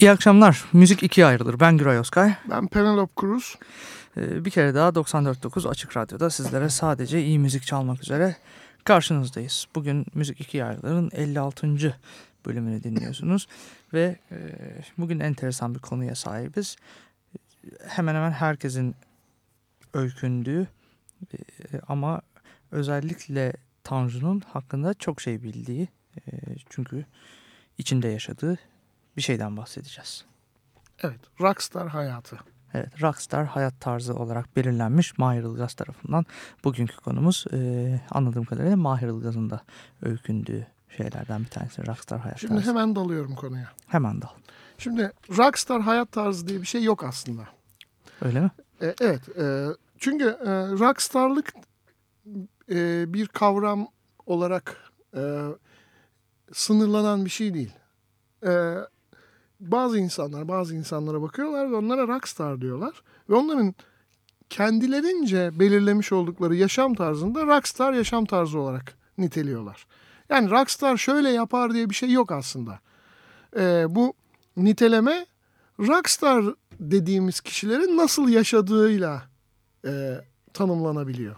İyi akşamlar. Müzik ikiye ayrılır. Ben Güray Özkay. Ben Penelope Cruz. Ee, bir kere daha 94.9 Açık Radyo'da sizlere sadece iyi müzik çalmak üzere karşınızdayız. Bugün Müzik ikiye ayrılırın 56. bölümünü dinliyorsunuz. Ve e, bugün enteresan bir konuya sahibiz. Hemen hemen herkesin öykündüğü e, ama özellikle Tanju'nun hakkında çok şey bildiği e, çünkü içinde yaşadığı bir şeyden bahsedeceğiz. Evet, rockstar hayatı. Evet, rockstar hayat tarzı olarak belirlenmiş Mahir Ilgaz tarafından. Bugünkü konumuz e, anladığım kadarıyla Mahir Ilgaz'ın da öykündüğü şeylerden bir tanesi rockstar hayat Şimdi tarzı. hemen dalıyorum konuya. Hemen dal. Şimdi rockstar hayat tarzı diye bir şey yok aslında. Öyle mi? E, evet, e, çünkü e, rockstarlık e, bir kavram olarak e, sınırlanan bir şey değil. E, bazı insanlar, bazı insanlara bakıyorlar ve onlara rockstar diyorlar. Ve onların kendilerince belirlemiş oldukları yaşam tarzında rockstar yaşam tarzı olarak niteliyorlar. Yani rockstar şöyle yapar diye bir şey yok aslında. E, bu niteleme rockstar dediğimiz kişilerin nasıl yaşadığıyla e, tanımlanabiliyor.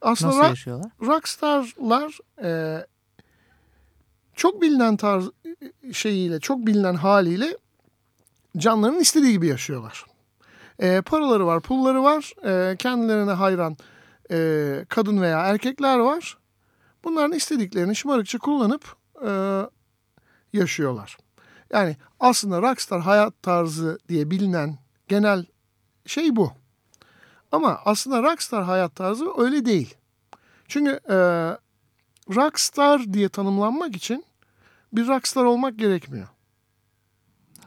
Aslında Nasıl yaşıyorlar? rockstarlar e, çok bilinen tarz şeyiyle, çok bilinen haliyle canlarının istediği gibi yaşıyorlar. E, paraları var, pulları var, e, kendilerine hayran e, kadın veya erkekler var. Bunların istediklerini şımarıkça kullanıp e, yaşıyorlar. Yani aslında rockstar hayat tarzı diye bilinen genel şey bu. Ama aslında rockstar hayat tarzı öyle değil. Çünkü e, rockstar diye tanımlanmak için bir rockstar olmak gerekmiyor.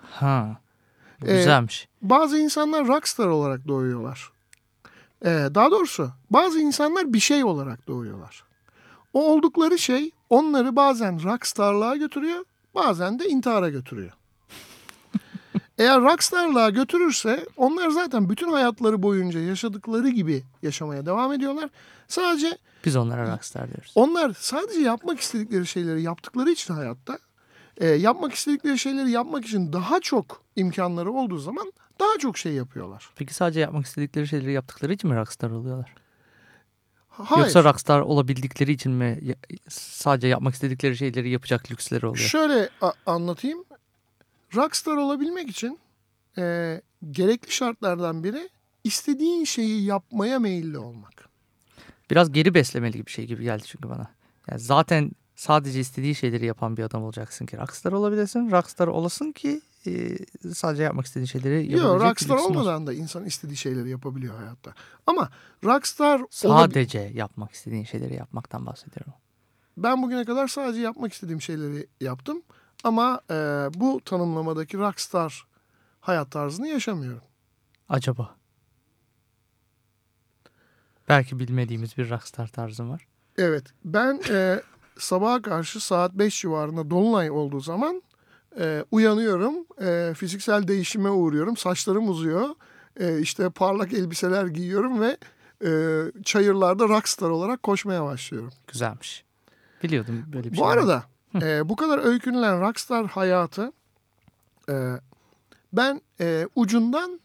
Ha. Ee, güzelmiş. Bazı insanlar rockstar olarak doğuyorlar. E, daha doğrusu bazı insanlar bir şey olarak doğuyorlar. O oldukları şey onları bazen rockstarlığa götürüyor, bazen de intihara götürüyor. Eğer rockstarlığa götürürse onlar zaten bütün hayatları boyunca yaşadıkları gibi yaşamaya devam ediyorlar. Sadece Biz onlara rockstar diyoruz. onlar sadece yapmak istedikleri şeyleri yaptıkları için hayatta e, yapmak istedikleri şeyleri yapmak için daha çok imkanları olduğu zaman daha çok şey yapıyorlar. Peki sadece yapmak istedikleri şeyleri yaptıkları için mi rockstar oluyorlar? Hayır. Yoksa rockstar olabildikleri için mi sadece yapmak istedikleri şeyleri yapacak lüksleri oluyor? Şöyle anlatayım. Rockstar olabilmek için e, gerekli şartlardan biri istediğin şeyi yapmaya meyilli olmak. Biraz geri beslemeli gibi şey gibi geldi çünkü bana. Yani zaten sadece istediği şeyleri yapan bir adam olacaksın ki rockstar olabilirsin. Rockstar olasın ki e, sadece yapmak istediğin şeyleri yapabilecek Yok rockstar olsun. olmadan da insan istediği şeyleri yapabiliyor hayatta. Ama rockstar Sadece yapmak istediğin şeyleri yapmaktan bahsediyorum. ben bugüne kadar sadece yapmak istediğim şeyleri yaptım. Ama e, bu tanımlamadaki rockstar hayat tarzını yaşamıyorum. Acaba? Belki bilmediğimiz bir rockstar tarzım var. Evet ben e, sabaha karşı saat 5 civarında dolunay olduğu zaman e, uyanıyorum. E, fiziksel değişime uğruyorum. Saçlarım uzuyor. E, işte parlak elbiseler giyiyorum ve e, çayırlarda rockstar olarak koşmaya başlıyorum. Güzelmiş. Biliyordum böyle bir şey. Bu arada e, bu kadar öykünülen rockstar hayatı e, ben e, ucundan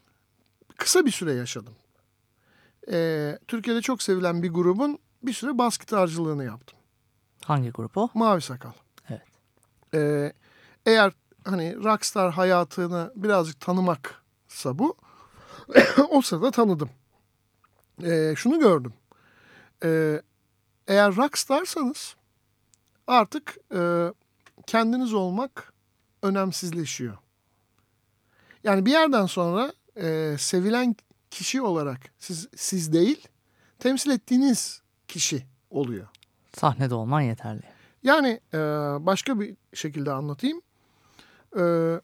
kısa bir süre yaşadım. E, Türkiye'de çok sevilen bir grubun bir süre bas gitarcılığını yaptım. Hangi grup o? Mavi Sakal. Evet. E, eğer hani rockstar hayatını birazcık tanımaksa bu o sırada tanıdım. E, şunu gördüm. E, eğer rockstarsanız artık e, kendiniz olmak önemsizleşiyor. Yani bir yerden sonra e, sevilen kişi olarak siz siz değil, temsil ettiğiniz kişi oluyor. Sahnede olman yeterli. Yani e, başka bir şekilde anlatayım. Ee,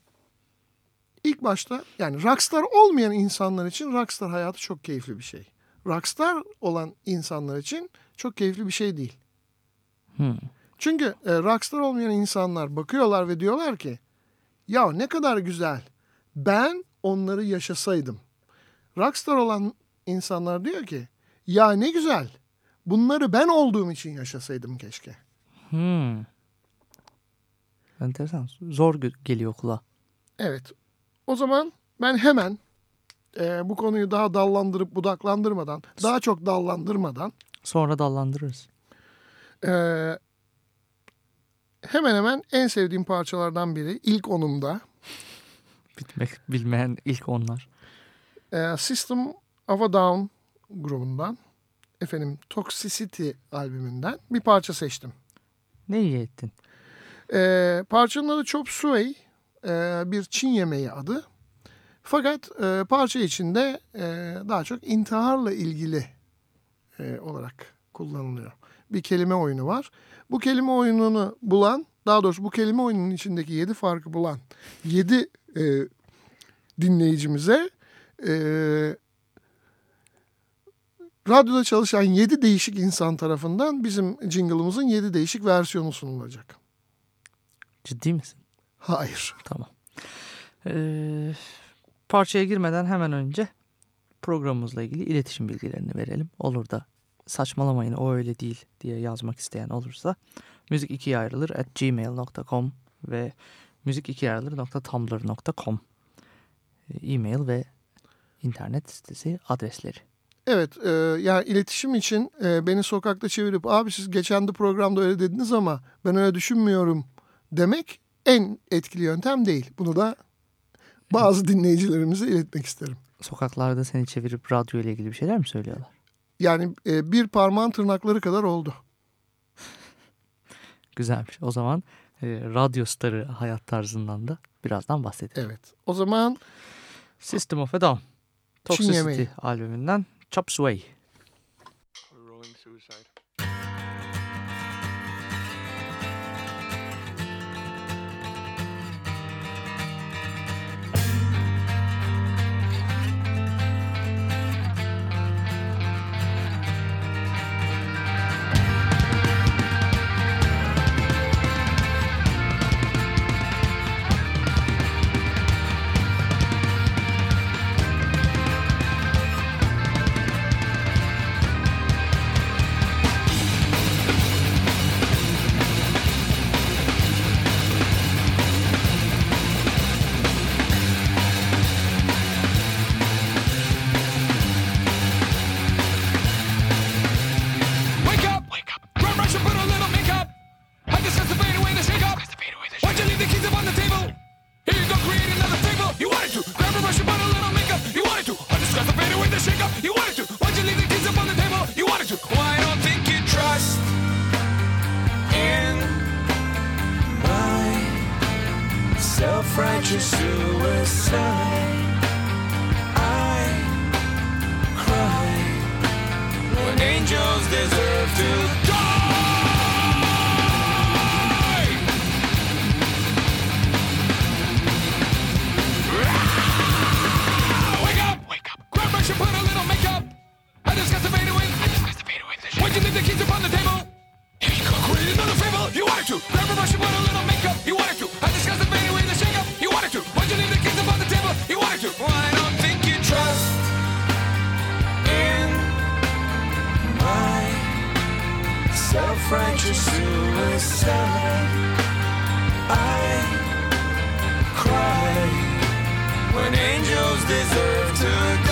ilk başta yani rockstar olmayan insanlar için rockstar hayatı çok keyifli bir şey. Rockstar olan insanlar için çok keyifli bir şey değil. Hmm. Çünkü e, rockstar olmayan insanlar bakıyorlar ve diyorlar ki ya ne kadar güzel ben onları yaşasaydım. Rockstar olan insanlar diyor ki ya ne güzel bunları ben olduğum için yaşasaydım keşke. Hmm. Enteresan. Zor geliyor kulağa. Evet o zaman ben hemen e, bu konuyu daha dallandırıp budaklandırmadan daha çok dallandırmadan Sonra dallandırırız. e, hemen hemen en sevdiğim parçalardan biri ilk onumda Bitmek bilmeyen ilk onlar. E, System of a Down grubundan efendim Toxicity albümünden bir parça seçtim. Ne iyi ettin. E, parçanın adı Chop Suey e, bir Çin yemeği adı. Fakat e, parça içinde e, daha çok intiharla ilgili e, olarak kullanılıyor. Bir kelime oyunu var. Bu kelime oyununu bulan, daha doğrusu bu kelime oyununun içindeki yedi farkı bulan yedi e, dinleyicimize e, radyoda çalışan yedi değişik insan tarafından bizim jingle'ımızın yedi değişik versiyonu sunulacak. Ciddi misin? Hayır. Tamam. Ee, parçaya girmeden hemen önce programımızla ilgili iletişim bilgilerini verelim. Olur da saçmalamayın o öyle değil diye yazmak isteyen olursa müzik ikiye ayrılır at gmail.com ve müzik ikiye ayrılır.tumblr.com e-mail ve internet sitesi adresleri. Evet e, yani iletişim için e, beni sokakta çevirip abi siz geçen de programda öyle dediniz ama ben öyle düşünmüyorum demek en etkili yöntem değil. Bunu da bazı dinleyicilerimize iletmek isterim. Sokaklarda seni çevirip radyo ile ilgili bir şeyler mi söylüyorlar? Yani e, bir parmağın tırnakları kadar oldu. Güzelmiş. O zaman e, radyo starı hayat tarzından da birazdan bahsedelim. Evet. O zaman System of a Down. Toxicity albümünden Chop Suey. When angels deserve to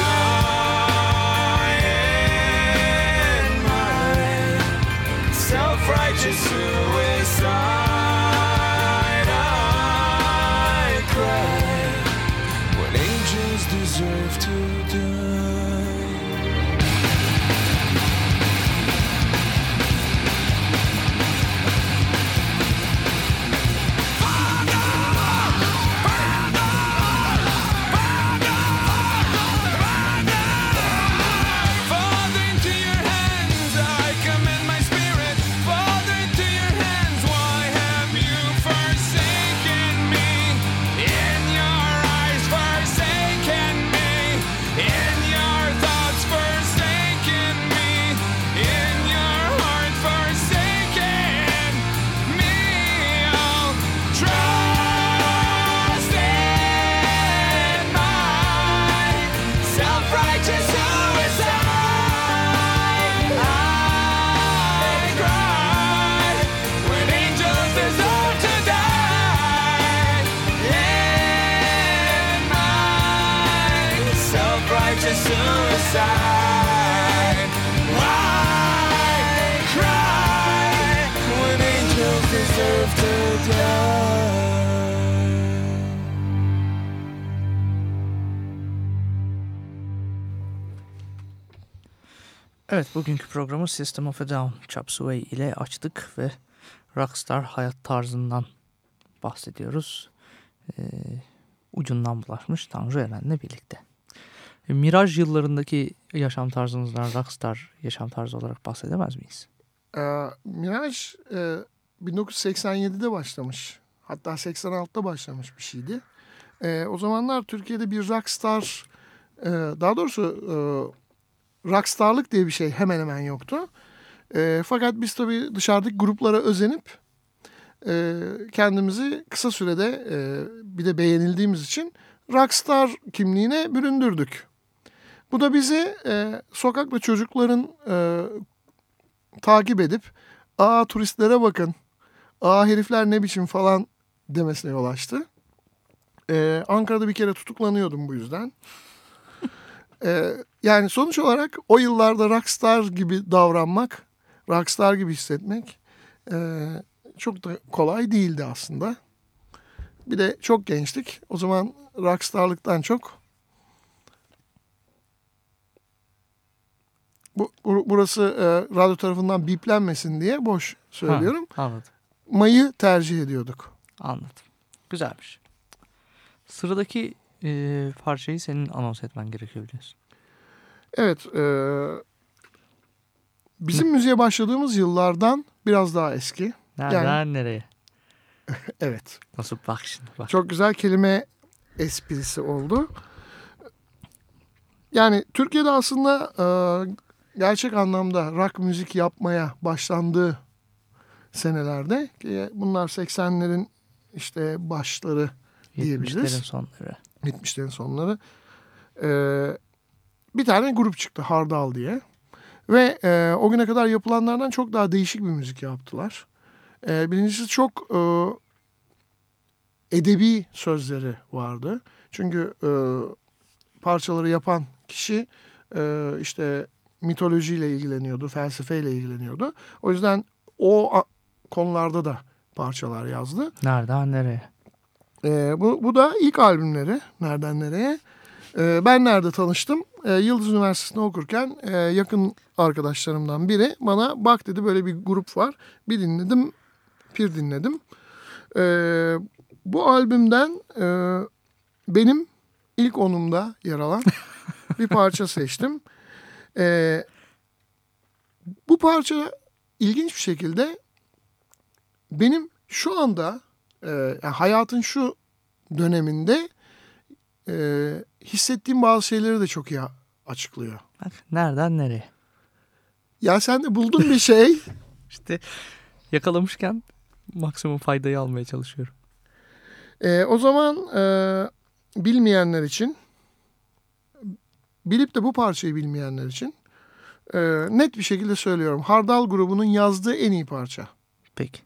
Evet bugünkü programı System of a Down Chop Suey ile açtık ve rockstar hayat tarzından bahsediyoruz. Ee, ucundan bulaşmış Tanju Eren'le birlikte. E, Miraj yıllarındaki yaşam tarzınızdan rockstar yaşam tarzı olarak bahsedemez miyiz? Ee, Miraj e, 1987'de başlamış. Hatta 86'da başlamış bir şeydi. Ee, o zamanlar Türkiye'de bir rockstar, e, daha doğrusu e, rockstarlık diye bir şey hemen hemen yoktu. E, fakat biz tabii dışarıdaki gruplara özenip e, kendimizi kısa sürede e, bir de beğenildiğimiz için rockstar kimliğine büründürdük. Bu da bizi e, sokakta çocukların e, takip edip aa turistlere bakın, aa herifler ne biçim falan demesine yol açtı. Ee, Ankara'da bir kere tutuklanıyordum bu yüzden. Ee, yani sonuç olarak o yıllarda rockstar gibi davranmak, rockstar gibi hissetmek e, çok da kolay değildi aslında. Bir de çok gençtik. O zaman rockstarlıktan çok bu, bu- burası e, radyo tarafından biplenmesin diye boş söylüyorum. Ha, anladım. Mayı tercih ediyorduk. Anladım. Güzelmiş. Sıradaki e, parçayı senin anons etmen gerekiyor biliyorsun. Evet. e, bizim müziğe başladığımız yıllardan biraz daha eski. Nereden nereye? Evet. Nasıl bak şimdi bak. Çok güzel kelime esprisi oldu. Yani Türkiye'de aslında e, gerçek anlamda rock müzik yapmaya başlandığı senelerde bunlar 80'lerin işte başları diyebiliriz. 70'lerin sonları. 70'lerin sonları. Ee, bir tane grup çıktı Hardal diye. Ve e, o güne kadar yapılanlardan çok daha değişik bir müzik yaptılar. E, birincisi çok e, edebi sözleri vardı. Çünkü e, parçaları yapan kişi e, işte mitolojiyle ilgileniyordu, felsefeyle ilgileniyordu. O yüzden o konularda da parçalar yazdı. Nereden nereye? Ee, bu, bu da ilk albümleri. Nereden nereye? Ee, ben nerede tanıştım? Ee, Yıldız Üniversitesi'nde okurken e, yakın arkadaşlarımdan biri bana bak dedi böyle bir grup var. Bir dinledim, bir dinledim. Ee, bu albümden e, benim ilk onumda yer alan bir parça seçtim. Ee, bu parça ilginç bir şekilde benim şu anda e, yani hayatın şu döneminde e, hissettiğim bazı şeyleri de çok iyi açıklıyor. Bak, nereden nereye? Ya sen de buldun bir şey. İşte yakalamışken maksimum faydayı almaya çalışıyorum. E, o zaman e, bilmeyenler için bilip de bu parçayı bilmeyenler için e, net bir şekilde söylüyorum. Hardal grubunun yazdığı en iyi parça. Peki.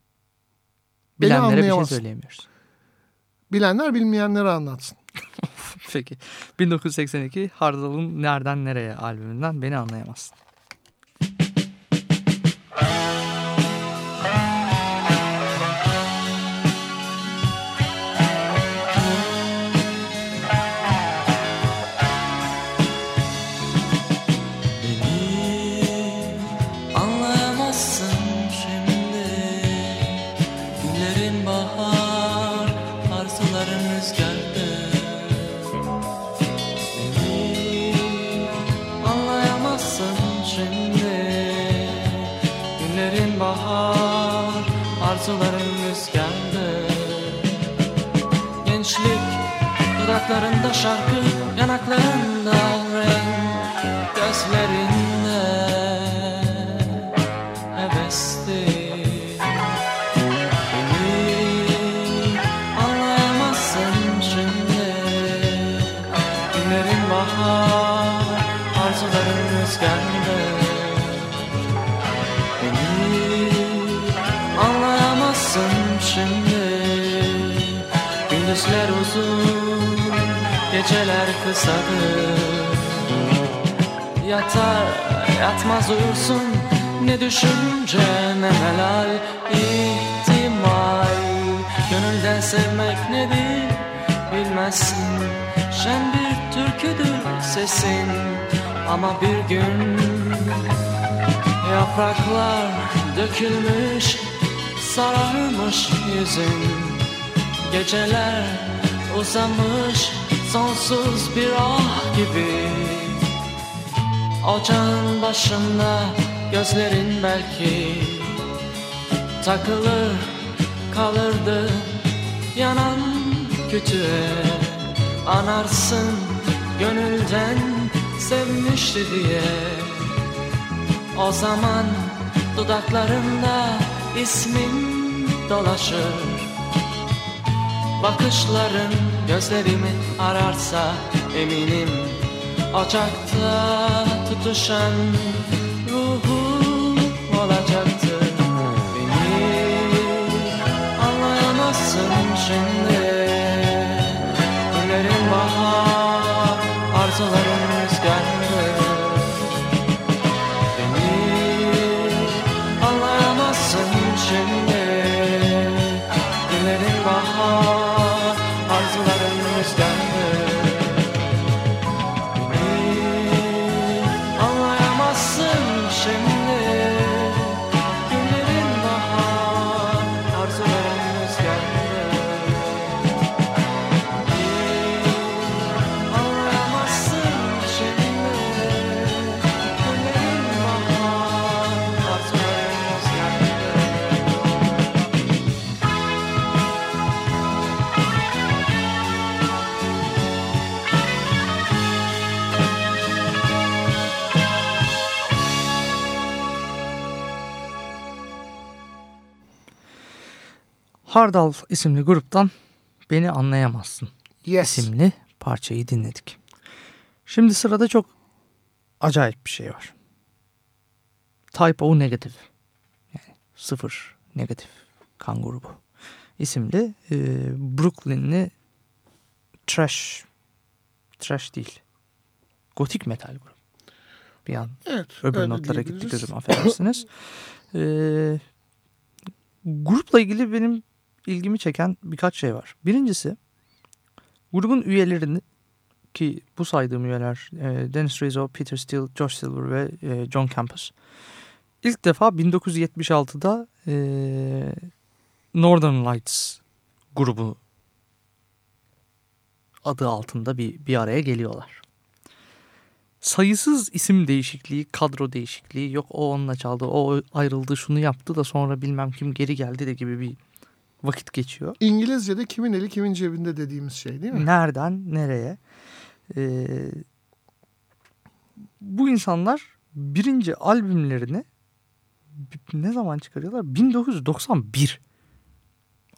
Bilenlere bir şey söyleyemiyoruz. Bilenler bilmeyenlere anlatsın. Peki. 1982 Hardal'ın Nereden Nereye albümünden Beni Anlayamazsın. Bahar, arzuların rüzgardı Gençlik dudaklarında şarkı, yanaklarında renk Gözlerinde geceler kısadır. Yatar yatmaz uyursun. Ne düşünce ne helal ihtimal. Gönülden sevmek nedir bilmezsin. Şen bir türküdür sesin. Ama bir gün Yapraklar dökülmüş Sararmış yüzün. Geceler uzamış Sonsuz bir ah gibi. Ocağın başında gözlerin belki Takılır kalırdı yanan kütüğe. Anarsın gönülden sevmişti diye. O zaman dudaklarında ismin dolaşır Bakışların gözlerimi ararsa eminim Ocakta tutuşan ruhum olacaktır. Beni anlayamazsın şimdi Hardal isimli gruptan Beni Anlayamazsın Yes. isimli parçayı dinledik. Şimdi sırada çok acayip bir şey var. Type O Negative. Yani sıfır negatif kan grubu isimli e, Brooklyn'li trash trash değil gotik metal grubu. Bir an Evet. öbür notlara gitti diyebiliriz. gözüm affedersiniz. Ee, grupla ilgili benim ilgimi çeken birkaç şey var. Birincisi grubun üyelerini ki bu saydığım üyeler e, Dennis Rizzo, Peter Steele, Josh Silver ve e, John Campus. İlk defa 1976'da e, Northern Lights grubu adı altında bir, bir araya geliyorlar sayısız isim değişikliği, kadro değişikliği yok o onunla çaldı, o ayrıldı, şunu yaptı da sonra bilmem kim geri geldi de gibi bir vakit geçiyor. İngilizce'de kimin eli kimin cebinde dediğimiz şey değil mi? Nereden nereye? Ee, bu insanlar birinci albümlerini ne zaman çıkarıyorlar? 1991.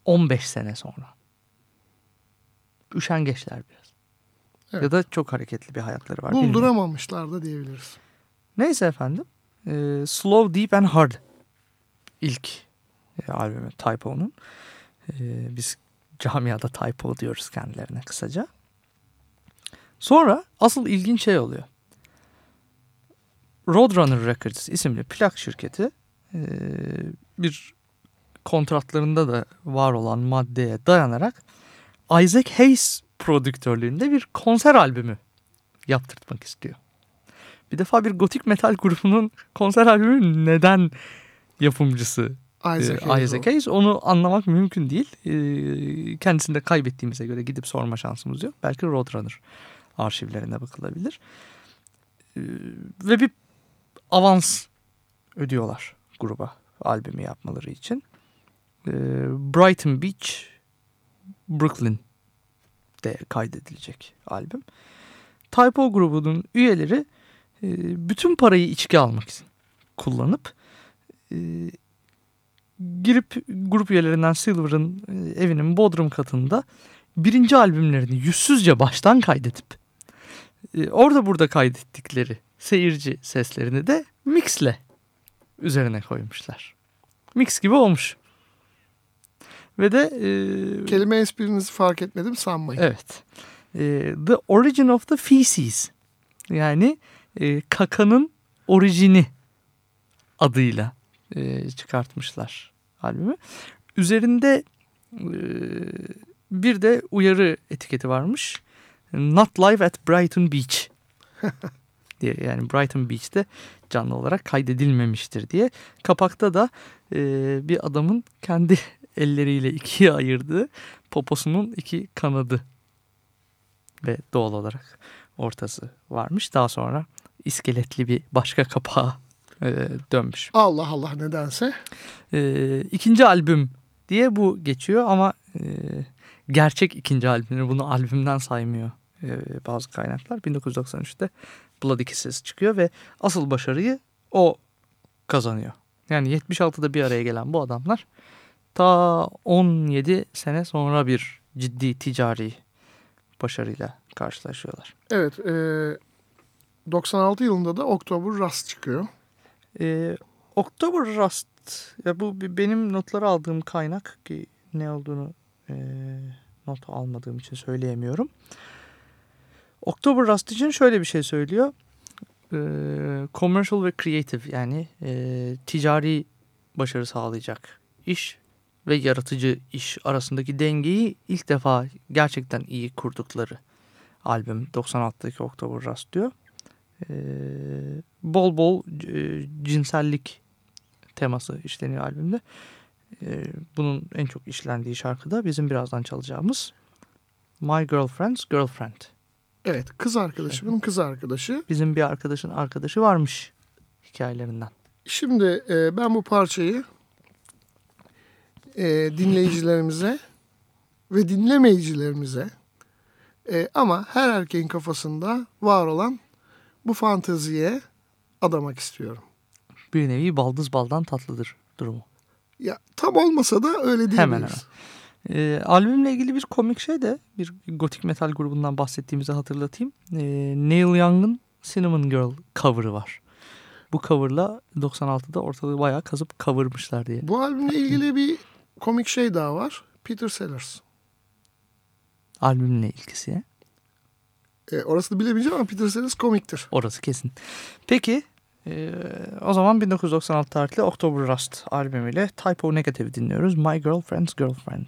15 sene sonra. Üşengeçler biraz. Evet. Ya da çok hareketli bir hayatları var. Bulduramamışlar da diyebiliriz. Neyse efendim. Ee, Slow, Deep and Hard ilk e, albümü Typo'nun. Ee, biz camiada Typo diyoruz kendilerine kısaca. Sonra asıl ilginç şey oluyor. Roadrunner Records isimli plak şirketi e, bir kontratlarında da var olan maddeye dayanarak Isaac Hayes prodüktörlüğünde bir konser albümü yaptırtmak istiyor. Bir defa bir gotik metal grubunun konser albümü neden yapımcısı Isaac e. Isaac Hayes onu anlamak mümkün değil. E, kendisini de kaybettiğimize göre gidip sorma şansımız yok. Belki Roadrunner arşivlerine bakılabilir. E, ve bir avans ödüyorlar gruba albümü yapmaları için. E, Brighton Beach, Brooklyn'de kaydedilecek albüm. Typo grubunun üyeleri e, bütün parayı içki almak için kullanıp e, girip grup üyelerinden Silver'ın e, evinin bodrum katında birinci albümlerini yüzsüzce baştan kaydedip e, orada burada kaydettikleri seyirci seslerini de mixle üzerine koymuşlar. Mix gibi olmuş. Ve de e, Kelime esprinizi fark etmedim sanmayın. Evet. Ee, the Origin of the Feces. Yani e, Kaka'nın orijini adıyla e, çıkartmışlar albümü. Üzerinde e, bir de uyarı etiketi varmış. Not live at Brighton Beach diye yani Brighton Beach'te canlı olarak kaydedilmemiştir diye. Kapakta da e, bir adamın kendi elleriyle ikiye ayırdığı poposunun iki kanadı ve doğal olarak ortası varmış. Daha sonra iskeletli bir başka kapağa e, dönmüş. Allah Allah nedense. E, ikinci albüm diye bu geçiyor ama e, gerçek ikinci albümünü bunu albümden saymıyor e, bazı kaynaklar. 1993'te Bloody Kisses çıkıyor ve asıl başarıyı o kazanıyor. Yani 76'da bir araya gelen bu adamlar ta 17 sene sonra bir ciddi ticari başarıyla karşılaşıyorlar. Evet. E, 96 yılında da October Rust çıkıyor. Ee, October Rust ya bu benim notları aldığım kaynak ki ne olduğunu e, not almadığım için söyleyemiyorum. October Rust için şöyle bir şey söylüyor. Ee, commercial ve creative yani e, ticari başarı sağlayacak iş ve yaratıcı iş arasındaki dengeyi ilk defa gerçekten iyi kurdukları albüm 96'daki October Rust diyor. Ee, bol bol e, cinsellik teması işleniyor albümde. Ee, bunun en çok işlendiği şarkı da bizim birazdan çalacağımız My Girlfriend's Girlfriend. Evet. Kız arkadaşımın kız arkadaşı. Bizim bir arkadaşın arkadaşı varmış hikayelerinden. Şimdi e, ben bu parçayı e, dinleyicilerimize ve dinlemeyicilerimize e, ama her erkeğin kafasında var olan bu fanteziye adamak istiyorum. Bir nevi baldız baldan tatlıdır durumu. Ya tam olmasa da öyle değil Hemen miyiz? Ee, albümle ilgili bir komik şey de bir gotik metal grubundan bahsettiğimizi hatırlatayım. Ee, Neil Young'ın Cinnamon Girl cover'ı var. Bu cover'la 96'da ortalığı bayağı kazıp kavurmuşlar diye. Bu albümle ilgili bir komik şey daha var. Peter Sellers. Albümle ilgisi. E, orasını bilemeyeceğim ama Peter Sellers komiktir. Orası kesin. Peki e, o zaman 1996 tarihli October Rust albümüyle Typo Negative dinliyoruz. My Girlfriend's Girlfriend.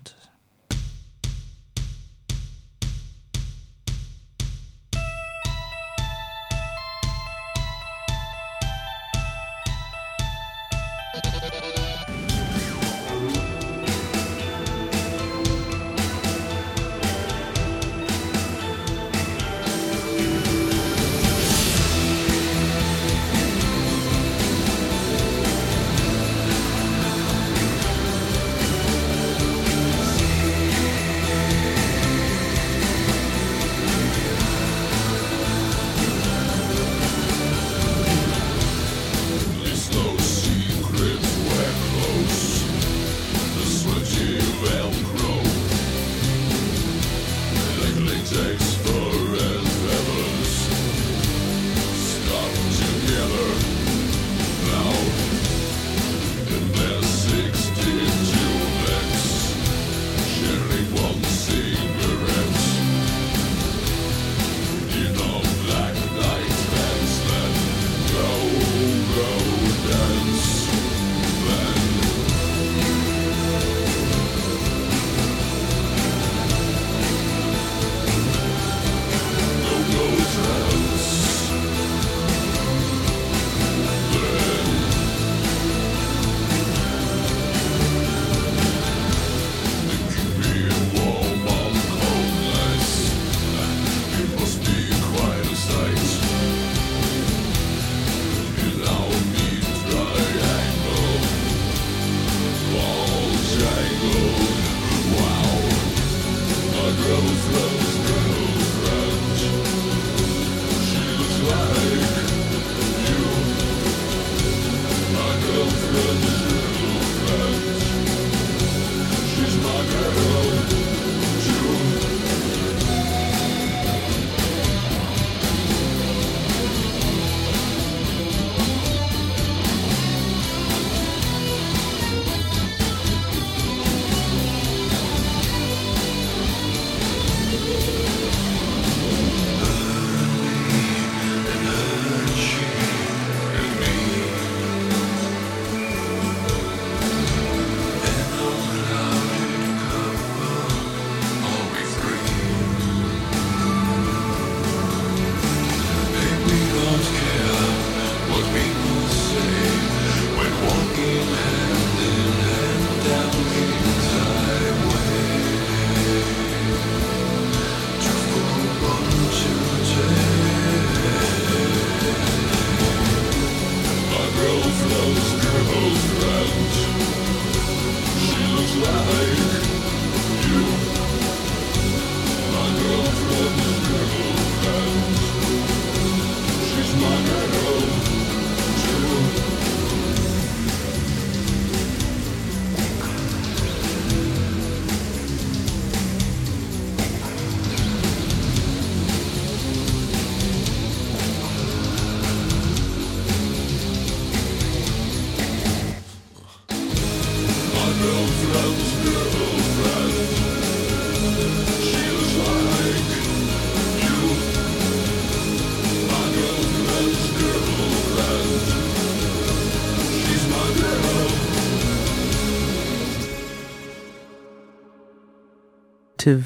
Negative,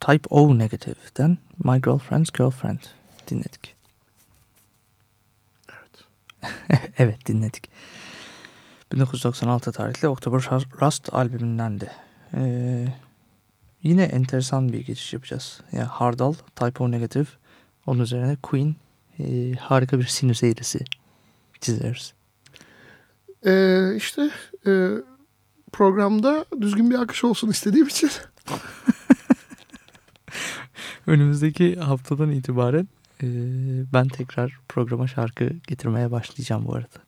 Type O Negative'den My Girlfriend's Girlfriend dinledik. Evet. evet dinledik. 1996 tarihli October Rust albümündendi. Ee, yine enteresan bir geçiş yapacağız. Yani Hardal, Type O Negative, onun üzerine Queen e, harika bir sinüs eğrisi çizeriz. Ee, işte e, programda düzgün bir akış olsun istediğim için Önümüzdeki haftadan itibaren e, ben tekrar programa şarkı getirmeye başlayacağım bu arada.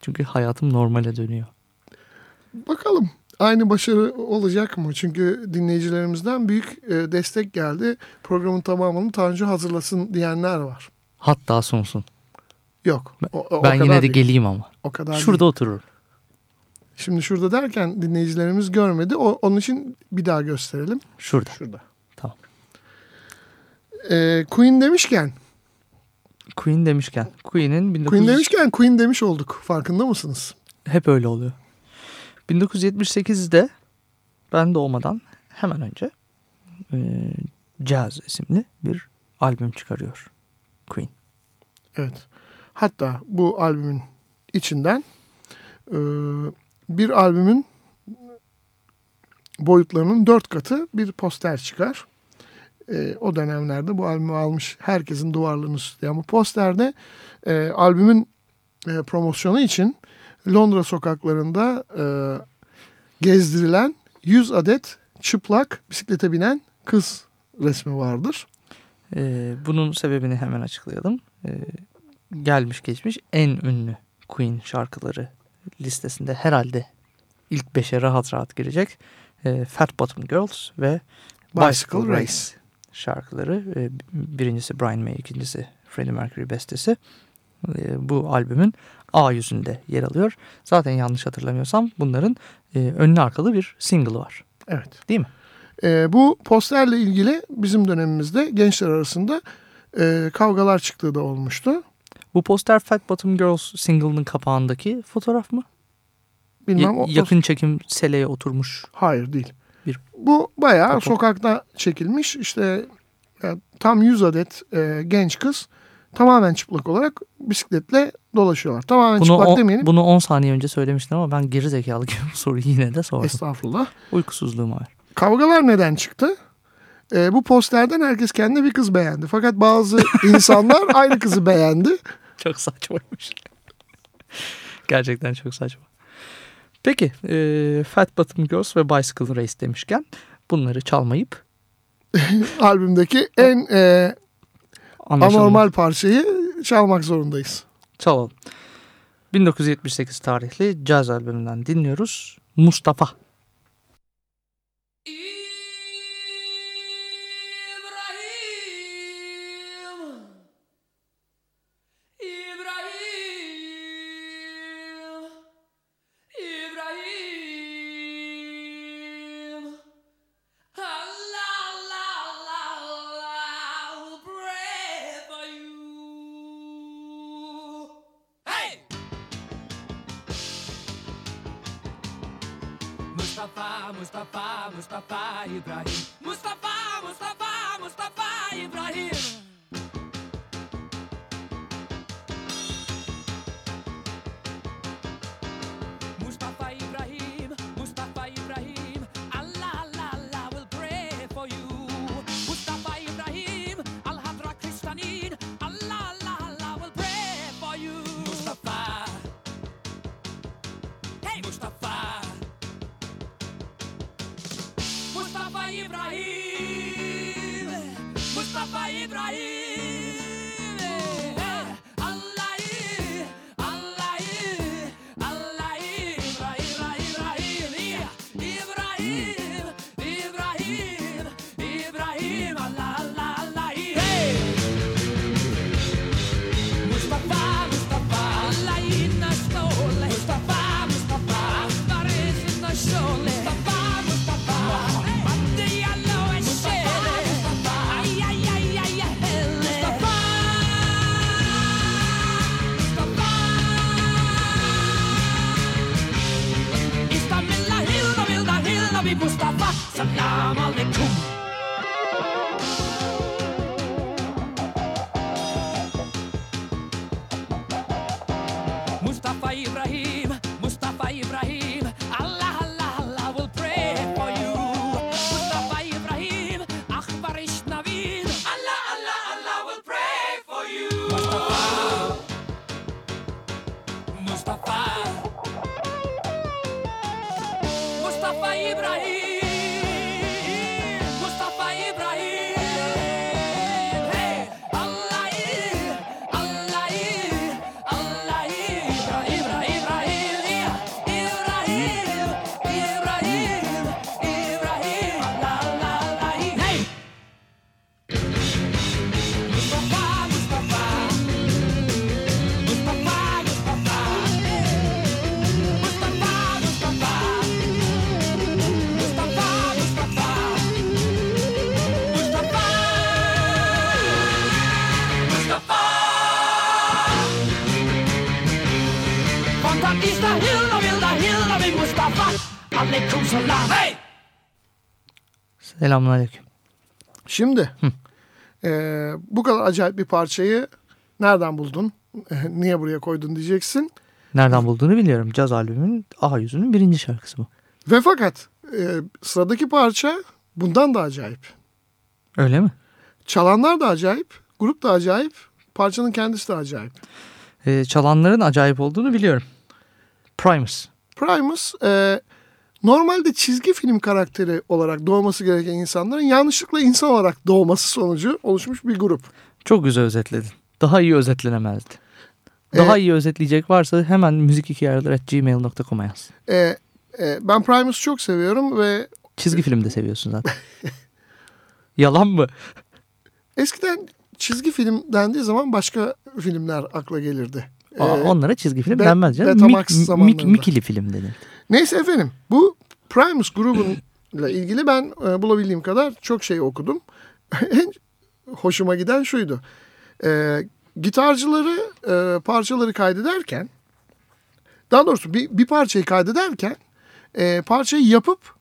Çünkü hayatım normale dönüyor. bakalım aynı başarı olacak mı? Çünkü dinleyicilerimizden büyük e, destek geldi. Programın tamamını Tanju hazırlasın diyenler var. Hatta sonsun. Yok. O, o ben yine de değil. geleyim ama. O kadar Şurada değil. otururum. Şimdi şurada derken dinleyicilerimiz görmedi. O, onun için bir daha gösterelim. Şurada. Şurada. Tamam. Ee, Queen demişken, Queen demişken. Queen'in 19... Queen demişken Queen demiş olduk. Farkında mısınız? Hep öyle oluyor. 1978'de ben doğmadan hemen önce e, Jazz isimli bir albüm çıkarıyor Queen. Evet. Hatta bu albümün içinden e, bir albümün boyutlarının dört katı bir poster çıkar. E, o dönemlerde bu albümü almış herkesin duvarlarını süsleyen bu posterde e, albümün e, promosyonu için Londra sokaklarında e, gezdirilen 100 adet çıplak bisiklete binen kız resmi vardır. E, bunun sebebini hemen açıklayalım. E, gelmiş geçmiş en ünlü Queen şarkıları listesinde herhalde ilk beşe rahat rahat girecek. E, Fat Bottom Girls ve Bicycle Bicycle Race. Race şarkıları. E, birincisi Brian May, ikincisi Freddie Mercury bestesi. E, bu albümün A yüzünde yer alıyor. Zaten yanlış hatırlamıyorsam bunların e, önlü arkalı bir single'ı var. Evet. Değil mi? Ee, bu posterle ilgili bizim dönemimizde gençler arasında e, kavgalar çıktığı da olmuştu. Bu poster Fat Bottom Girls single'ının kapağındaki fotoğraf mı? Bilmem Ya- yakın çekim seleye oturmuş. Hayır değil. Bir- Bu bayağı Kapak. sokakta çekilmiş. İşte e, tam 100 adet e, genç kız tamamen çıplak olarak bisikletle dolaşıyorlar. Tamamen Bunu, çıplak on- demeyelim. bunu 10 saniye önce söylemiştin ama ben geri zekalı gibi bu soruyu yine de sordum. Estağfurullah. Uykusuzluğum var. Kavgalar neden çıktı? E, bu posterden herkes kendine bir kız beğendi. Fakat bazı insanlar aynı kızı beğendi. Çok saçmaymış. Gerçekten çok saçma. Peki e, Fat Bottom Girls ve Bicycle Race demişken bunları çalmayıp Albümdeki en e, anlaşalım. anormal parçayı çalmak zorundayız. Çalalım. 1978 tarihli caz albümünden dinliyoruz. Mustafa. Mustafa. Salam alaikum Selamünaleyküm. Şimdi eee, bu kadar acayip bir parçayı nereden buldun? Niye buraya koydun diyeceksin. Nereden bulduğunu biliyorum. Caz albümünün A yüzünün birinci şarkısı bu. Ve fakat eee, sıradaki parça bundan da acayip. Öyle mi? Çalanlar da acayip, grup da acayip, parçanın kendisi de acayip. Ee, çalanların acayip olduğunu biliyorum. Primus. Primus eee, normalde çizgi film karakteri olarak doğması gereken insanların yanlışlıkla insan olarak doğması sonucu oluşmuş bir grup. Çok güzel özetledin. Daha iyi özetlenemezdi. Daha iyi özetleyecek varsa hemen müzik2yarlar.gmail.com'a yaz. Eee, eee, ben Primus'u çok seviyorum ve Çizgi film de seviyorsun zaten. Yalan mı? eskiden çizgi film dendiği zaman başka filmler akla gelirdi. Aa, Eee, onlara çizgi film Be- denmez canım. Mik, mik. Mikili film denir. Neyse efendim bu Primus grubunla ilgili ben e, bulabildiğim kadar çok şey okudum. en hoşuma giden şuydu. E, gitarcıları e, parçaları kaydederken daha doğrusu bir, bir parçayı kaydederken e, parçayı yapıp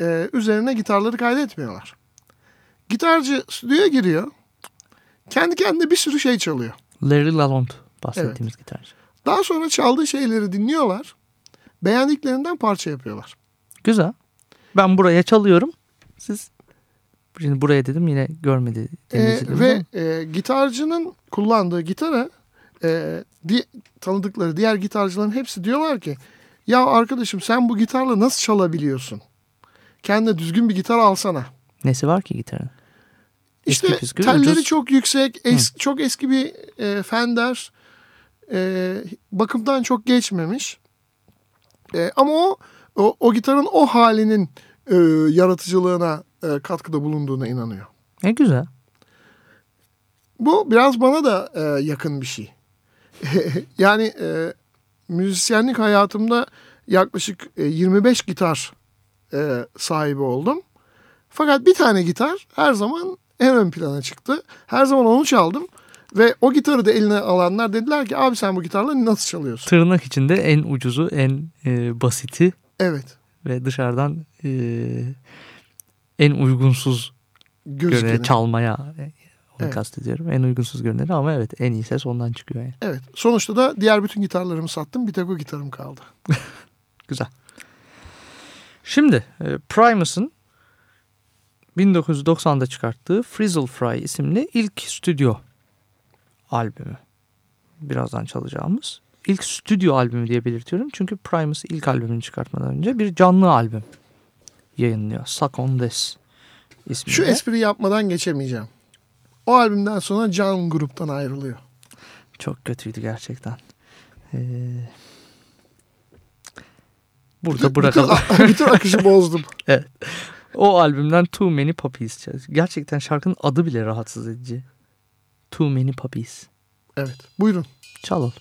e, üzerine gitarları kaydetmiyorlar. Gitarcı stüdyoya giriyor. Kendi kendine bir sürü şey çalıyor. Larry Lalonde bahsettiğimiz gitarcı. Daha sonra çaldığı şeyleri dinliyorlar. Beğendiklerinden parça yapıyorlar. Güzel. Ben buraya çalıyorum. Siz şimdi buraya dedim yine görmedi. Ee, ve e, gitarcının kullandığı gitara e, di- tanıdıkları diğer gitarcıların hepsi diyorlar ki ya arkadaşım sen bu gitarla nasıl çalabiliyorsun? Kendine düzgün bir gitar alsana. nesi var ki gitarın? Eski İşte püskü, telleri ucuz. çok yüksek, es- çok eski bir e, Fender, e, bakımdan çok geçmemiş. E, ama o, o o gitarın o halinin e, yaratıcılığına e, katkıda bulunduğuna inanıyor. E güzel. Bu biraz bana da e, yakın bir şey. yani e, müzisyenlik hayatımda yaklaşık e, 25 gitar e, sahibi oldum. Fakat bir tane gitar her zaman en ön plana çıktı. Her zaman onu çaldım. Ve o gitarı da eline alanlar dediler ki abi sen bu gitarla nasıl çalıyorsun? Tırnak içinde en ucuzu, en e, basiti Evet. ve dışarıdan e, en uygunsuz Gözükeni. çalmaya e, onu Evet. kastediyorum. En uygunsuz görüneni ama evet en iyi ses ondan çıkıyor yani. Evet. Sonuçta da diğer bütün gitarlarımı sattım. Bir tek o gitarım kaldı. Güzel. Şimdi e, Primus'un 1990'da çıkarttığı Frizzle Fry isimli ilk stüdyo albümü. Birazdan çalacağımız. İlk stüdyo albümü diye belirtiyorum. Çünkü Primus ilk albümünü çıkartmadan önce bir canlı albüm yayınlıyor. Suck on This ismiyle. Şu espri yapmadan geçemeyeceğim. O albümden sonra Can gruptan ayrılıyor. Çok kötüydü gerçekten. Ee, burada bırakalım. Bütün, bütün akışı bozdum. O albümden Too Many Puppies. Gerçekten şarkının adı bile rahatsız edici. Too Many Puppies. Evet. Buyurun. Çalalım.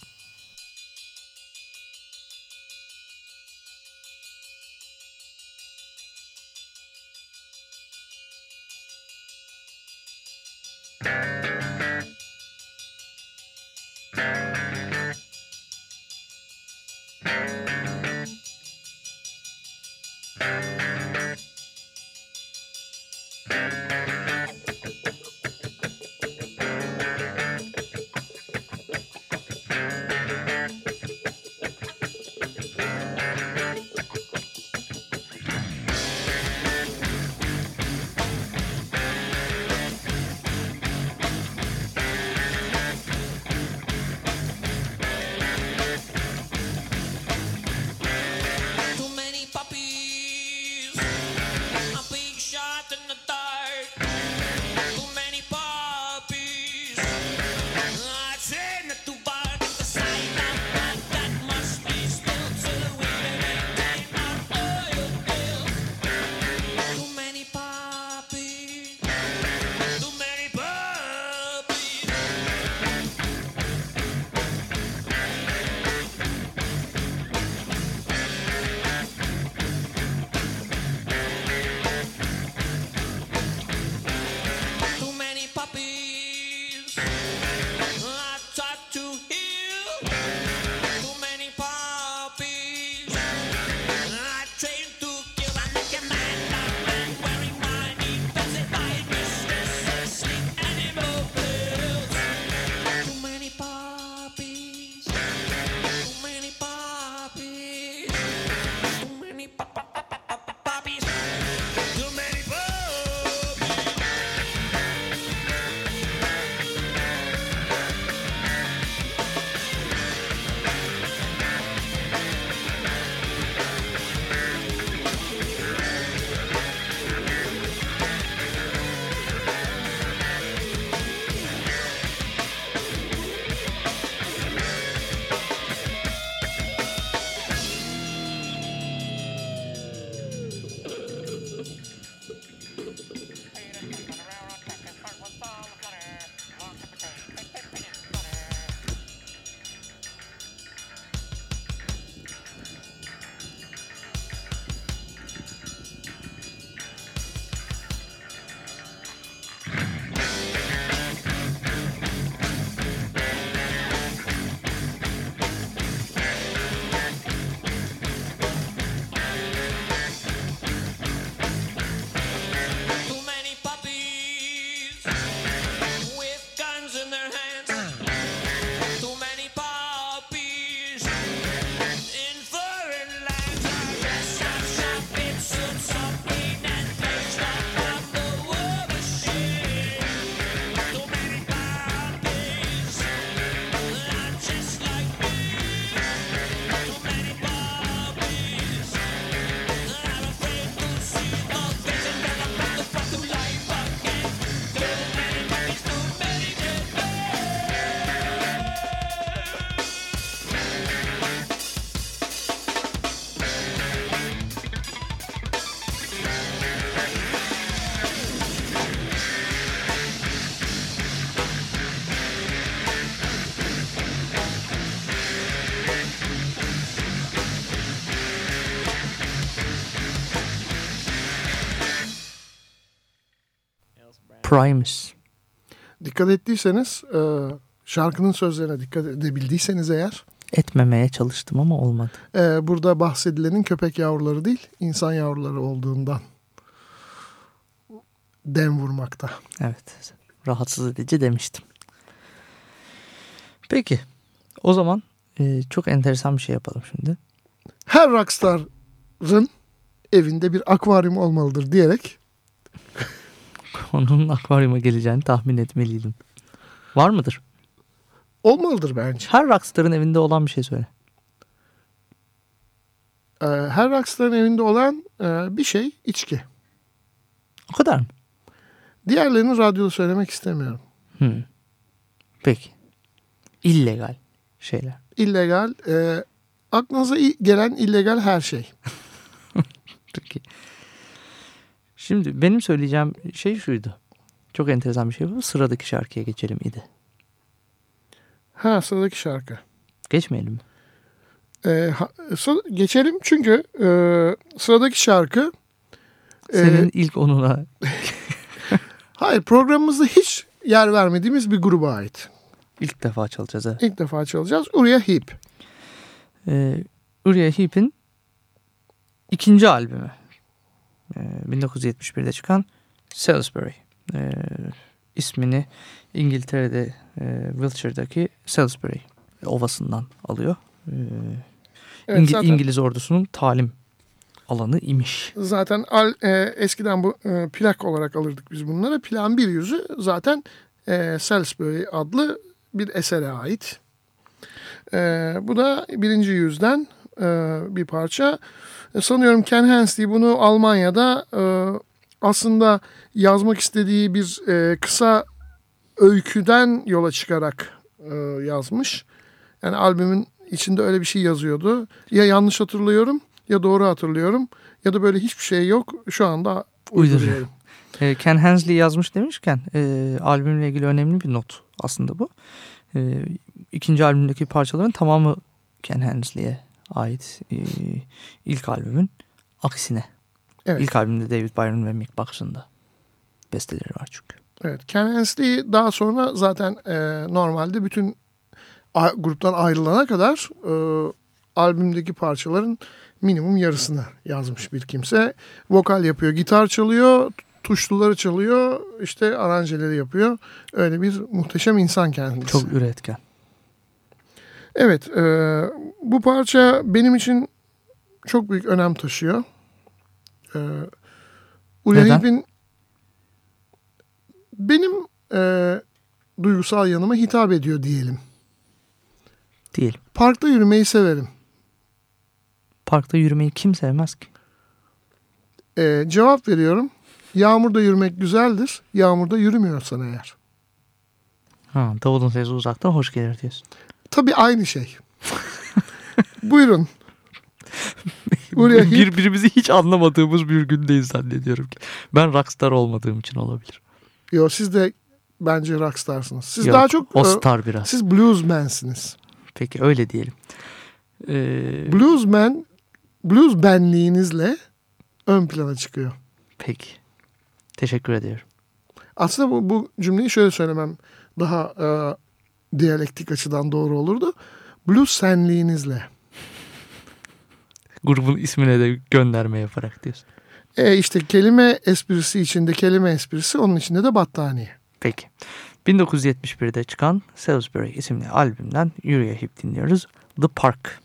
Primus. Dikkat ettiyseniz e, şarkının sözlerine dikkat edebildiyseniz eğer Etmemeye çalıştım ama olmadı. e, burada bahsedilenin köpek yavruları değil insan yavruları olduğundan dem vurmakta. Evet. Rahatsız edici demiştim. Peki. O zaman e, çok enteresan bir şey yapalım şimdi. Her rockstar'ın evinde bir akvaryum olmalıdır diyerek Onun akvaryuma geleceğini tahmin etmeliydim. Var mıdır? olmalıdır bence. Her rockstar'ın evinde olan bir şey söyle. E, her rockstar'ın evinde olan e, bir şey içki. O kadar mı? Diğerlerini radyoda söylemek istemiyorum. Hmm. Peki. İllegal şeyler. illegal, e, aklınıza gelen illegal her şey. Peki. Şimdi benim söyleyeceğim şey şuydu. Çok enteresan bir şey bu. Sıradaki şarkıya geçelim idi. Ha sıradaki şarkı. Geçmeyelim mi? E, ha- geçelim çünkü e, sıradaki şarkı e, Senin ilk onuna hayır programımızda hiç yer vermediğimiz bir gruba ait. ilk defa çalacağız. Evet. İlk defa çalacağız. Uriah Heep. Ee, Uriah Heep'in ikinci albümü. Ee, 1971'de çıkan Salisbury. Ee, ismini İngiltere'de e, Wiltshire'daki Salisbury ovasından alıyor. Ee, Evet, İngi- zaten, İngiliz ordusunun talim alanı imiş. zaten al, e, eskiden bu e, plak olarak alırdık biz bunları. Plağın bir yüzü zaten e, Salisbury adlı bir esere ait. E, bu da birinci yüzden e, bir parça. E, sanıyorum Ken Hensley bunu Almanya'da e, aslında yazmak istediği bir e, kısa öyküden yola çıkarak e, yazmış. Yani albümün içinde öyle bir şey yazıyordu. Ya yanlış hatırlıyorum ya doğru hatırlıyorum ya da böyle hiçbir şey yok. Şu anda Uyduruyor. uyduruyorum. Ken Hensley yazmış demişken e, albümle ilgili önemli bir not aslında bu. E, ikinci albümdeki parçaların tamamı Ken Hensley'e ait e, ilk albümün aksine. Evet. İlk albümde David Byron ve Mick Box'ın da besteleri var çünkü. Evet, Ken Hensley daha sonra zaten e, normalde bütün a- gruptan ayrılana kadar e, albümdeki parçaların minimum yarısını yazmış bir kimse. Vokal yapıyor, gitar çalıyor, tuşluları çalıyor, işte aranjeleri yapıyor. Öyle bir muhteşem insan kendisi. Çok üretken. Evet, e, bu parça benim için çok büyük önem taşıyor. E? Heep'in benim e, duygusal yanıma hitap ediyor diyelim. Değil. Parkta yürümeyi severim. Parkta yürümeyi kim sevmez ki? E, cevap veriyorum. Yağmurda yürümek güzeldir. Yağmurda yürümüyorsan eğer. Ha, davulun sesi uzaktan hoş gelir diyorsun. Tabii aynı şey. Buyurun. Birbirimizi hiç anlamadığımız bir gündeyiz zannediyorum ki. Ben rockstar olmadığım için olabilir. Yo, siz de bence rockstarsınız. Siz Yok, daha çok o e, star biraz. siz bluesmansiniz. Peki öyle diyelim. Ee, Bluesman blues benliğinizle ön plana çıkıyor. peki. Teşekkür ediyorum. Aslında bu, bu cümleyi şöyle söylemem daha e, diyalektik açıdan doğru olurdu. Blues senliğinizle. Grubun ismine de gönderme yaparak diyorsun. E işte kelime esprisi içinde kelime esprisi onun içinde de battaniye. Peki. 1971'de çıkan Salisbury isimli albümden Uriah Heep dinliyoruz. The Park.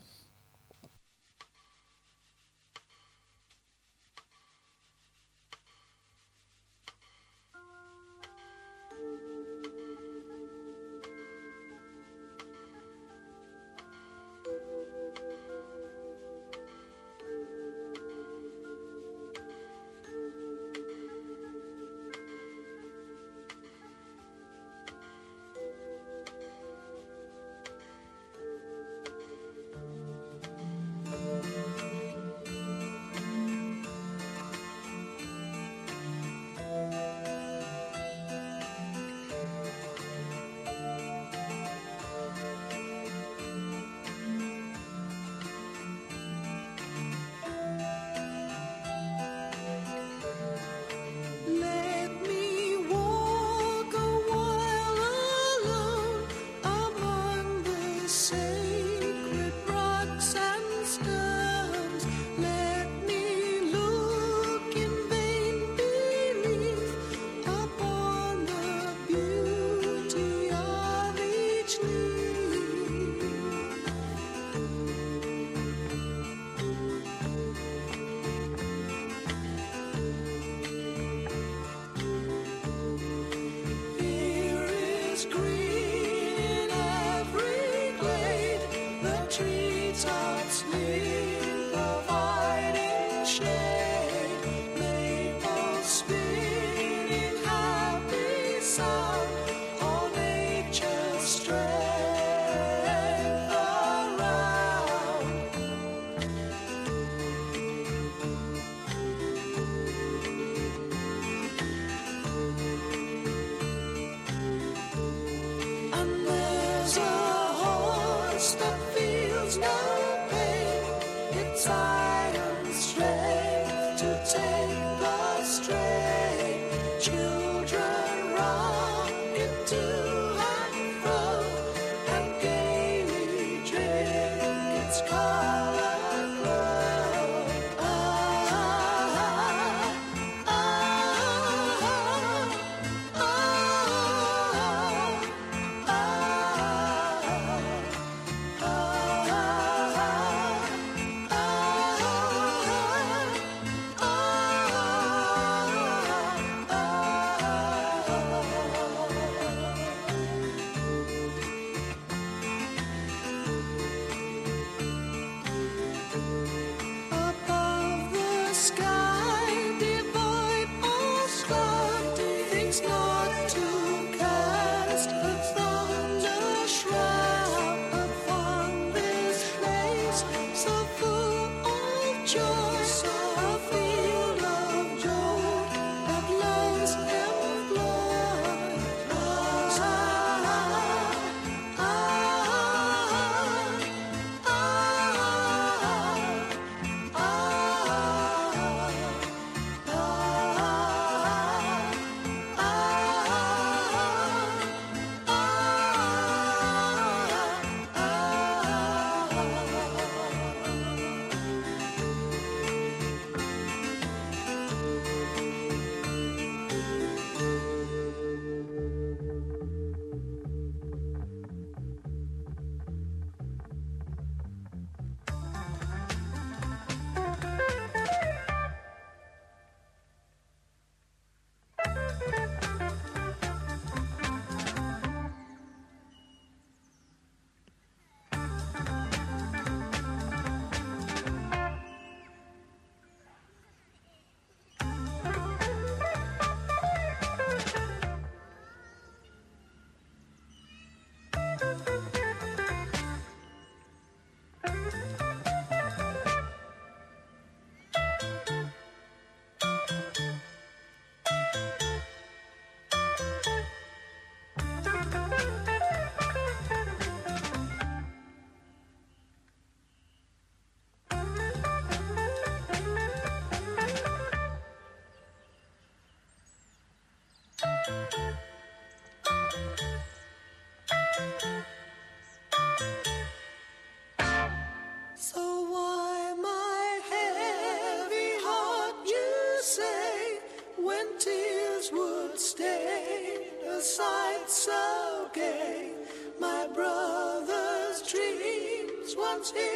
So gay my brother's dreams once he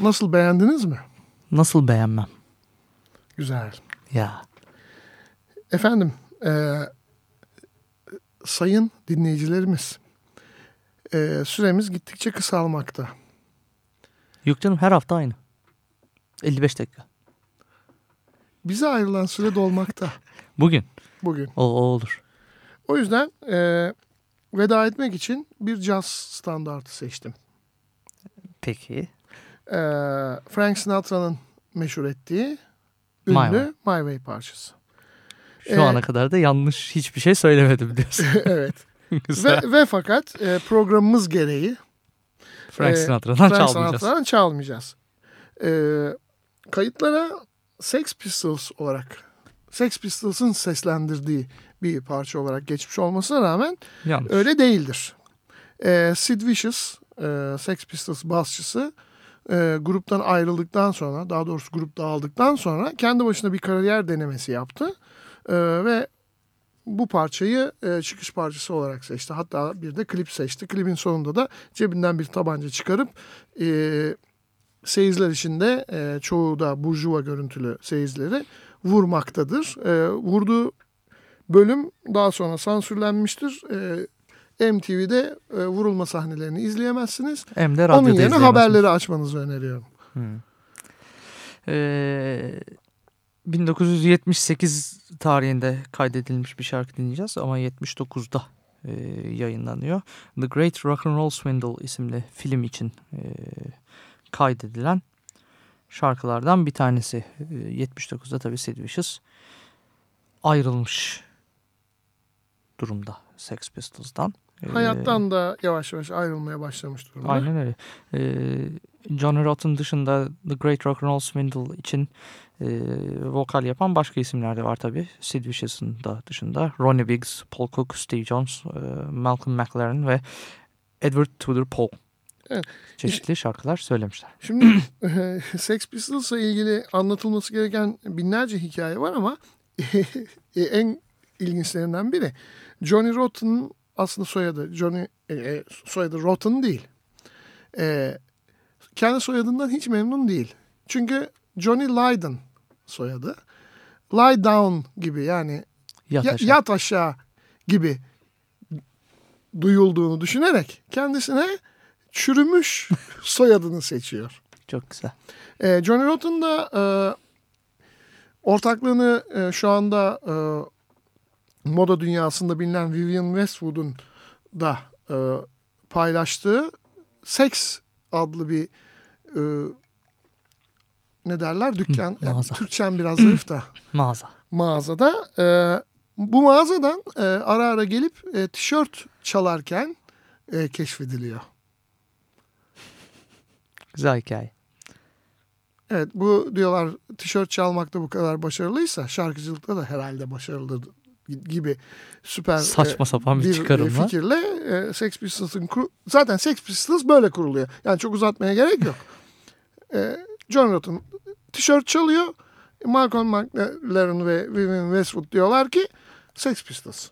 Nasıl beğendiniz mi? Nasıl beğenmem? Güzel. Ya Efendim, e, sayın dinleyicilerimiz, e, süremiz gittikçe kısalmakta. yok canım her hafta aynı. 55 dakika. Bize ayrılan süre dolmakta Bugün. bugün. O, o olur. O yüzden e, veda etmek için bir caz standartı seçtim. Peki. E, Frank Sinatra'nın meşhur ettiği My ünlü Way. My Way parçası. Şu Ee, ana kadar da yanlış hiçbir şey söylemedim diyorsun. evet. Ve, ve fakat e, programımız gereği Frank e, Sinatra'dan Frank çalmayacağız. Sinatra'dan çalmayacağız. E, kayıtlara Sex Pistols olarak Sex Pistols'ın seslendirdiği bir parça olarak geçmiş olmasına rağmen Yanlış. öyle değildir. E, Sid Vicious, e, Sex Pistols basçısı e, gruptan ayrıldıktan sonra daha doğrusu grup dağıldıktan sonra kendi başına bir kariyer denemesi yaptı. E, ve bu parçayı e, çıkış parçası olarak seçti. Hatta bir de klip seçti. Klibin sonunda da cebinden bir tabanca çıkarıp e, seyirciler içinde e, çoğu da burjuva görüntülü seyircileri vurmaktadır. E, vurduğu bölüm daha sonra sansürlenmiştir. E, MTV'de e, vurulma sahnelerini izleyemezsiniz. Hem de radyoda Onun yerine haberleri açmanızı öneriyorum. Ee, 1978 tarihinde kaydedilmiş bir şarkı dinleyeceğiz ama 79'da e, yayınlanıyor. The Great Rock and Roll Swindle isimli film için e, kaydedilen şarkılardan bir tanesi. E, 79'da tabii Sid Vicious ayrılmış durumda Sex Ee, Hayattan da yavaş yavaş ayrılmaya başlamış durumda. Aynen öyle. Ee, Johnny Rotten dışında The Great Rock and Roll Swindle için e, vokal yapan başka isimler de var tabii. Sid Vicious'ın da dışında. Ronnie Biggs, Paul Cook, Steve Jones, e, Malcolm McLaren ve Edward Tudor Paul. Evet. Çeşitli şarkılar söylemişler. Şimdi Sex Pistols'la ilgili anlatılması gereken binlerce hikaye var ama e, en ilginçlerinden biri Johnny Rotten'ın aslında soyadı Johnny e, e, soyadı Rotten değil. E, kendi soyadından hiç memnun değil. Çünkü Johnny Lydon soyadı. Lie down gibi yani Yat ya- aşağı. yat aşağı gibi duyulduğunu düşünerek kendisine çürümüş soyadını seçiyor. Çok güzel. E, Johnny Rotten da e, ortaklığını e, şu anda e, moda dünyasında bilinen Vivienne Westwood'un da e, paylaştığı Sex adlı bir e, ne derler dükkan. Hı, mağaza. Türkçem biraz zayıf da Mağaza. mağazada. E, bu mağazadan e, ara ara gelip e, tişört çalarken e, keşfediliyor. Güzel hikaye. Evet bu diyorlar tişört çalmakta bu kadar başarılıysa şarkıcılıkta da herhalde başarılı gibi süper Saçma e, sapan bir çıkarımla. fikirle e, Sex Pistols'ın zaten Sex Pistols böyle kuruluyor. Yani çok uzatmaya gerek yok. e, John Rotten tişört çalıyor. Malcolm McLaren ve Vivienne Westwood diyorlar ki Sex Pistols.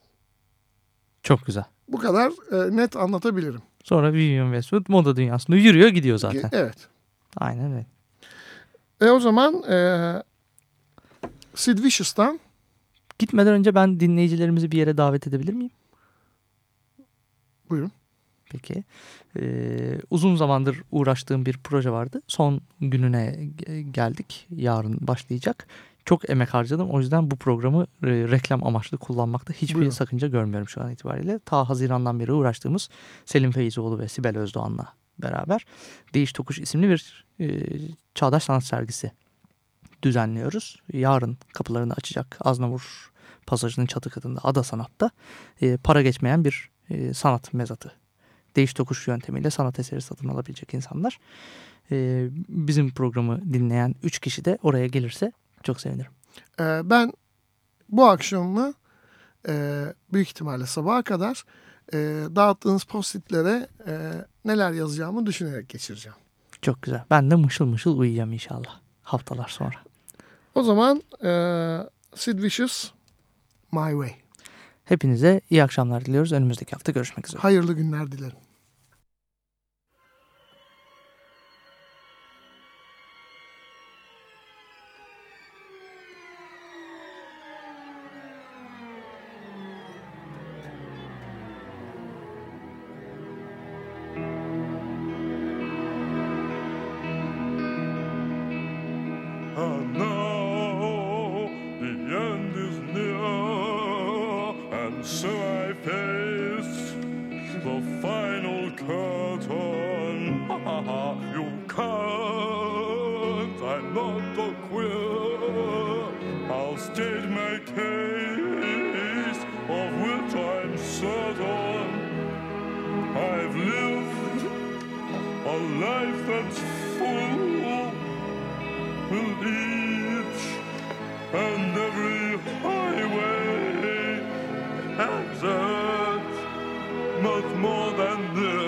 Çok güzel. Bu kadar e, net anlatabilirim. Sonra Vivienne Westwood moda dünyasında yürüyor gidiyor zaten. Evet. Aynen öyle. E o zaman e, Sid Vicious'tan Gitmeden önce ben dinleyicilerimizi bir yere davet edebilir miyim? buyurun. Peki. Ee, uzun zamandır uğraştığım bir proje vardı. Son gününe ge- geldik. Yarın başlayacak. Çok emek harcadım. O yüzden bu programı e, reklam amaçlı kullanmakta hiçbir Buyurun. sakınca görmüyorum şu an itibariyle. Ta Haziran'dan beri uğraştığımız Selim Feyzoğlu ve Sibel Özdoğan'la beraber Değiş Tokuş isimli bir e, çağdaş sanat sergisi düzenliyoruz. Yarın kapılarını açacak Aznavur pasajının çatı katında Ada Sanat'ta e, para geçmeyen bir e, sanat mezatı. Değiş tokuş yöntemiyle sanat eseri satın alabilecek insanlar. E, bizim programı dinleyen 3 kişi de oraya gelirse çok sevinirim. Ee, ben bu akşamı e, büyük ihtimalle sabaha kadar e, dağıttığınız postitlere e, neler yazacağımı düşünerek geçireceğim. Çok güzel. Ben de mışıl mışıl uyuyacağım inşallah haftalar sonra. O zaman e, Sid Vicious My Way. Hepinize iyi akşamlar diliyoruz. Önümüzdeki hafta görüşmek üzere. Hayırlı günler dilerim. Much more than this.